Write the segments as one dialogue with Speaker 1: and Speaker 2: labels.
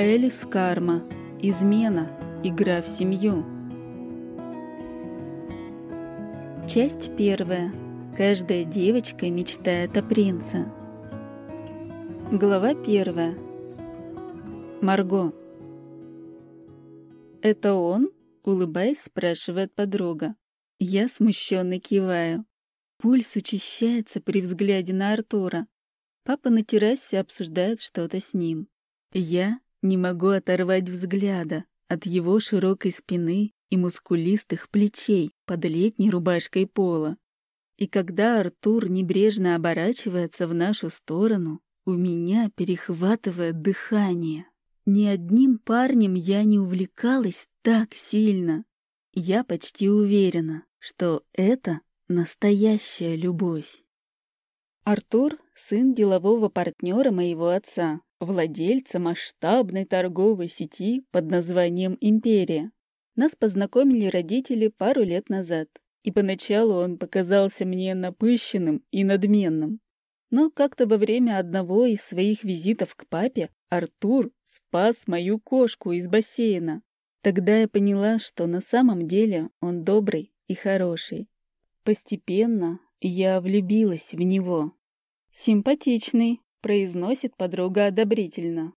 Speaker 1: Элис Карма. Измена. Игра в семью. Часть первая. Каждая девочка мечтает о принце. Глава первая. Марго. «Это он?» — улыбаясь, спрашивает подруга. Я смущенно киваю. Пульс учащается при взгляде на Артура. Папа на террасе обсуждает что-то с ним. Я не могу оторвать взгляда от его широкой спины и мускулистых плечей под летней рубашкой пола. И когда Артур небрежно оборачивается в нашу сторону, у меня перехватывает дыхание. Ни одним парнем я не увлекалась так сильно. Я почти уверена, что это настоящая любовь. Артур — сын делового партнера моего отца, владельца масштабной торговой сети под названием «Империя». Нас познакомили родители пару лет назад, и поначалу он показался мне напыщенным и надменным. Но как-то во время одного из своих визитов к папе Артур спас мою кошку из бассейна. Тогда я поняла, что на самом деле он добрый и хороший. Постепенно я влюбилась в него. Симпатичный, произносит подруга одобрительно.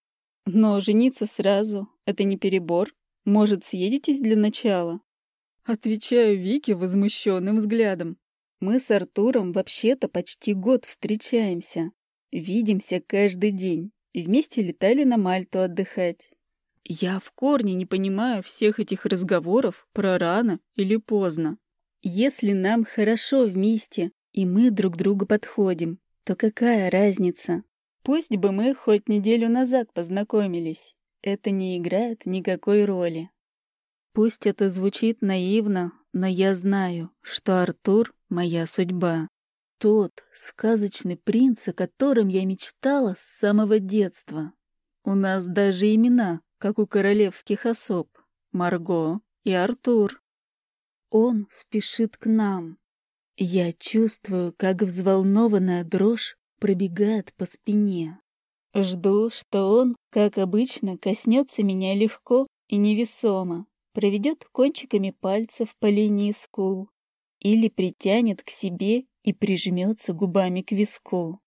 Speaker 1: Но жениться сразу — это не перебор. Может, съедетесь для начала? Отвечаю Вике возмущенным взглядом. Мы с Артуром вообще-то почти год встречаемся. Видимся каждый день. И вместе летали на Мальту отдыхать. Я в корне не понимаю всех этих разговоров про рано или поздно. Если нам хорошо вместе, и мы друг другу подходим, то какая разница? Пусть бы мы хоть неделю назад познакомились. Это не играет никакой роли. Пусть это звучит наивно, но я знаю, что Артур — моя судьба. Тот сказочный принц, о котором я мечтала с самого детства. У нас даже имена, как у королевских особ. Марго и Артур. Он спешит к нам. Я чувствую, как взволнованная дрожь пробегает по спине. Жду, что он, как обычно, коснется меня легко и невесомо, проведет кончиками пальцев по линии скул или притянет к себе и прижмется губами к виску.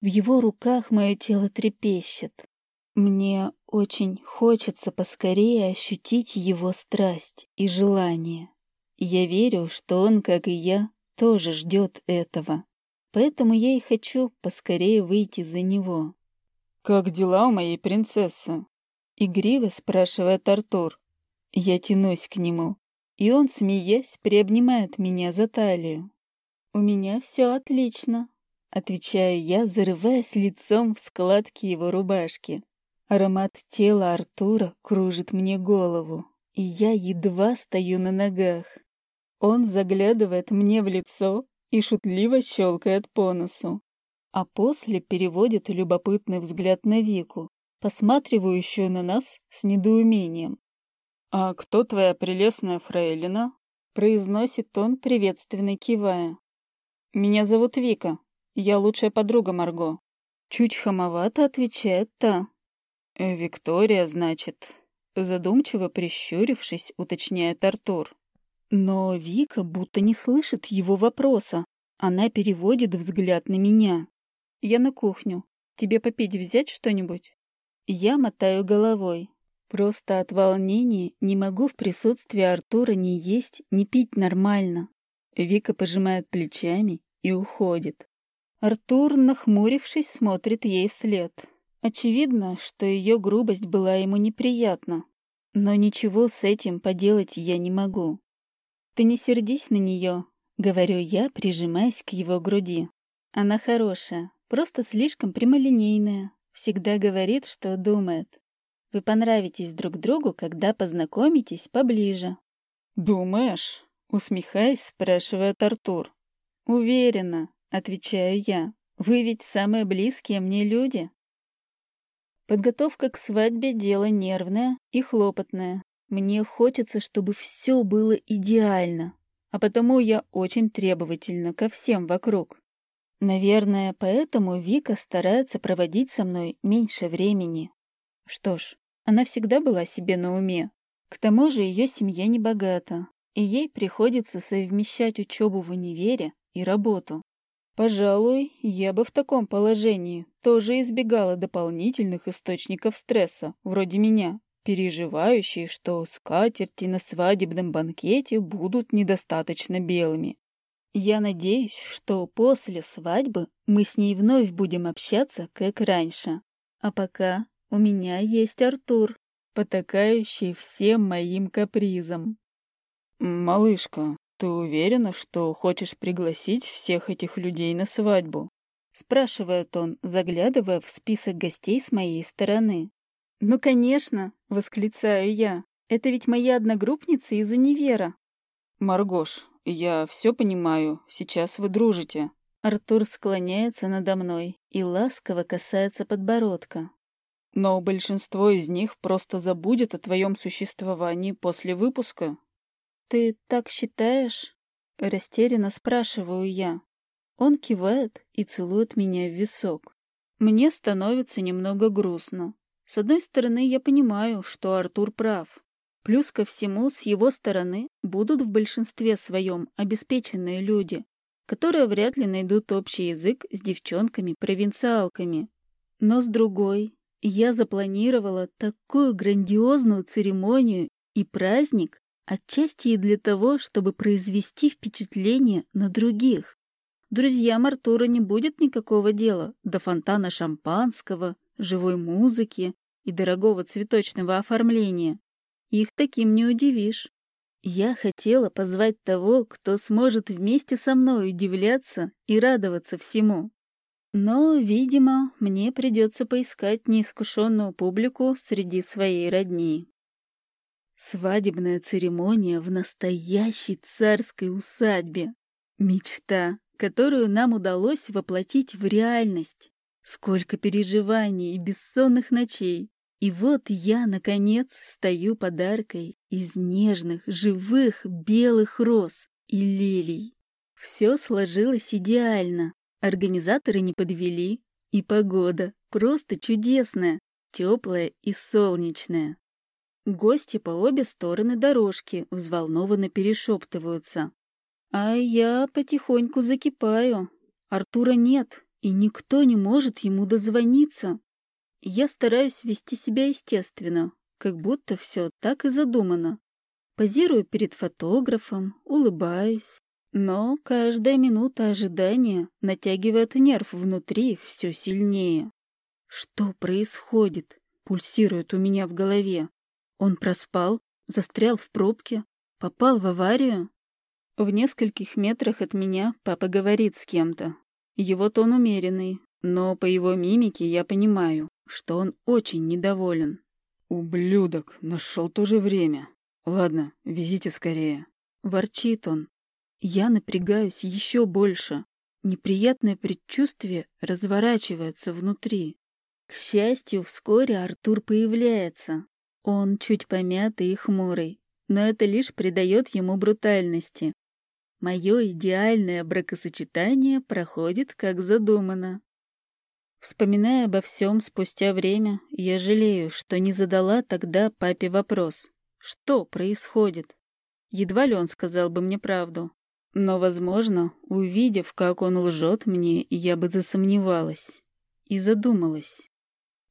Speaker 1: В его руках мое тело трепещет. Мне очень хочется поскорее ощутить его страсть и желание. Я верю, что он, как и я, тоже ждет этого. Поэтому я и хочу поскорее выйти за него. «Как дела у моей принцессы?» Игриво спрашивает Артур. Я тянусь к нему, и он, смеясь, приобнимает меня за талию. «У меня все отлично», — отвечаю я, зарываясь лицом в складки его рубашки. Аромат тела Артура кружит мне голову, и я едва стою на ногах. Он заглядывает мне в лицо и шутливо щелкает по носу. А после переводит любопытный взгляд на Вику, посматривающую на нас с недоумением. «А кто твоя прелестная фрейлина?» произносит он, приветственно кивая. «Меня зовут Вика. Я лучшая подруга Марго». Чуть хамовато отвечает та. «Э, «Виктория, значит?» Задумчиво прищурившись, уточняет Артур. Но Вика будто не слышит его вопроса. Она переводит взгляд на меня. «Я на кухню. Тебе попить взять что-нибудь?» Я мотаю головой. Просто от волнения не могу в присутствии Артура ни есть, ни пить нормально. Вика пожимает плечами и уходит. Артур, нахмурившись, смотрит ей вслед. Очевидно, что ее грубость была ему неприятна. Но ничего с этим поделать я не могу. «Ты не сердись на нее», — говорю я, прижимаясь к его груди. «Она хорошая, просто слишком прямолинейная, всегда говорит, что думает. Вы понравитесь друг другу, когда познакомитесь поближе». «Думаешь?» — усмехаясь, спрашивает Артур. «Уверена», — отвечаю я. «Вы ведь самые близкие мне люди». Подготовка к свадьбе — дело нервное и хлопотное, мне хочется, чтобы все было идеально, а потому я очень требовательна ко всем вокруг. Наверное, поэтому Вика старается проводить со мной меньше времени. Что ж, Она всегда была себе на уме. К тому же ее семья не богата, и ей приходится совмещать учебу в универе и работу. Пожалуй, я бы в таком положении тоже избегала дополнительных источников стресса, вроде меня, переживающей, что скатерти на свадебном банкете будут недостаточно белыми. Я надеюсь, что после свадьбы мы с ней вновь будем общаться, как раньше. А пока у меня есть Артур, потакающий всем моим капризам.
Speaker 2: «Малышка, ты уверена, что хочешь пригласить всех этих людей на свадьбу?»
Speaker 1: Спрашивает он, заглядывая в список гостей с моей стороны. «Ну, конечно!» — восклицаю я. «Это ведь мои одногруппницы из универа».
Speaker 2: «Маргош, я все понимаю. Сейчас вы дружите».
Speaker 1: Артур склоняется надо мной и ласково касается подбородка.
Speaker 2: Но большинство из них просто забудет о твоем существовании после выпуска.
Speaker 1: «Ты так считаешь?» — растерянно спрашиваю я. Он кивает и целует меня в висок. Мне становится немного грустно. С одной стороны, я понимаю, что Артур прав. Плюс ко всему, с его стороны будут в большинстве своем обеспеченные люди, которые вряд ли найдут общий язык с девчонками-провинциалками. Но с другой, я запланировала такую грандиозную церемонию и праздник, отчасти и для того, чтобы произвести впечатление на других. Друзьям Артура не будет никакого дела до фонтана шампанского, живой музыки и дорогого цветочного оформления. Их таким не удивишь. Я хотела позвать того, кто сможет вместе со мной удивляться и радоваться всему. Но, видимо, мне придется поискать неискушенную публику среди своей родни. Свадебная церемония в настоящей царской усадьбе. Мечта, которую нам удалось воплотить в реальность. Сколько переживаний и бессонных ночей. И вот я, наконец, стою подаркой из нежных, живых белых роз и лилий. Все сложилось идеально. Организаторы не подвели. И погода просто чудесная, теплая и солнечная. Гости по обе стороны дорожки взволнованно перешептываются. А я потихоньку закипаю. Артура нет, и никто не может ему дозвониться. Я стараюсь вести себя естественно, как будто все так и задумано. Позирую перед фотографом, улыбаюсь. Но каждая минута ожидания натягивает нерв внутри все сильнее. Что происходит? Пульсирует у меня в голове. Он проспал, застрял в пробке, попал в аварию. В нескольких метрах от меня папа говорит с кем-то. Его тон умеренный, но по его мимике я понимаю, что он очень недоволен.
Speaker 2: «Ублюдок, нашел то же время. Ладно, везите скорее».
Speaker 1: Ворчит он. Я напрягаюсь еще больше. Неприятное предчувствие разворачивается внутри. К счастью, вскоре Артур появляется. Он чуть помятый и хмурый, но это лишь придает ему брутальности. Мое идеальное бракосочетание проходит как задумано. Вспоминая обо всем спустя время, я жалею, что не задала тогда папе вопрос. Что происходит? Едва ли он сказал бы мне правду. Но, возможно, увидев, как он лжет мне, я бы засомневалась и задумалась.